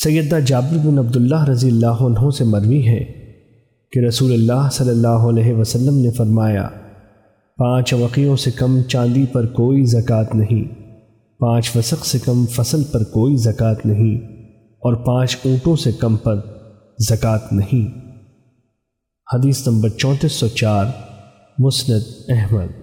سیدہ جابر بن عبداللہ رضی اللہ عنہ سے مروی ہے کہ رسول اللہ صلی اللہ علیہ وسلم نے فرمایا، پانچ وقیوں سے کم چاندی پر کوئی زکوٰۃ نہیں، پانچ وسق سے کم فصل پر کوئی زکوٰۃ نہیں، اور پانچ اونٹوں سے کم پر زکوٰۃ نہیں۔ حدیث نمبر چونتیس سو چار، مسند احمد۔